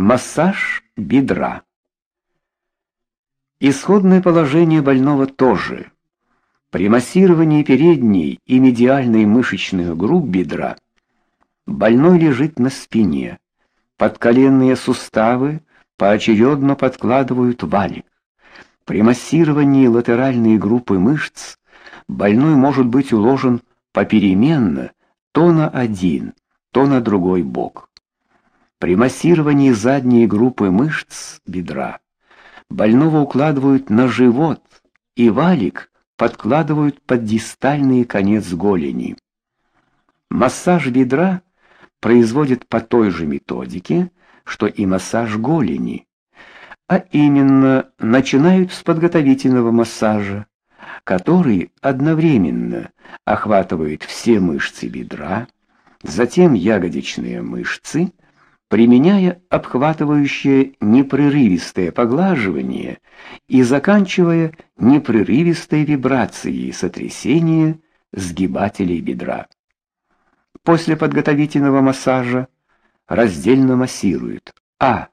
Массаж бедра. Исходное положение больного тоже. При массировании передней и медиальной мышечных групп бедра больной лежит на спине. Подколенные суставы поочередно подкладывают валик. При массировании латеральной группы мышц больной может быть уложен попеременно то на один, то на другой бок. При массировании задней группы мышц бедра больного укладывают на живот и валик подкладывают под дистальный конец голени. Массаж бедра производят по той же методике, что и массаж голени, а именно начинают с подготовительного массажа, который одновременно охватывает все мышцы бедра, затем ягодичные мышцы, применяя обхватывающее непрерывистое поглаживание и заканчивая непрерывистой вибрацией сотрясения сгибателей бедра. После подготовительного массажа раздельно массируют а.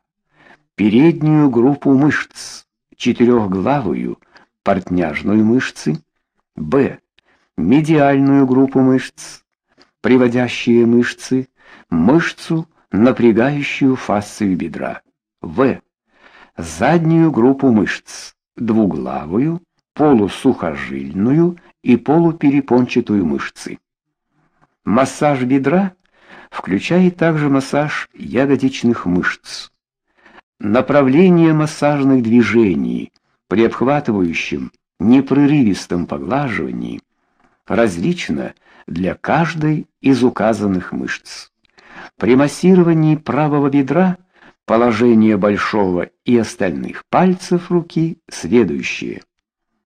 переднюю группу мышц, четырехглавую портняжную мышцы, б. медиальную группу мышц, приводящие мышцы, мышцу напрягающую фасцию бедра. В. Заднюю группу мышц, двуглавую, полусухожильную и полуперепончатую мышцы. Массаж бедра включает также массаж ягодичных мышц. Направление массажных движений при обхватывающем непрерывистом поглаживании различно для каждой из указанных мышц. При массировании правого бедра положение большого и остальных пальцев руки следующее: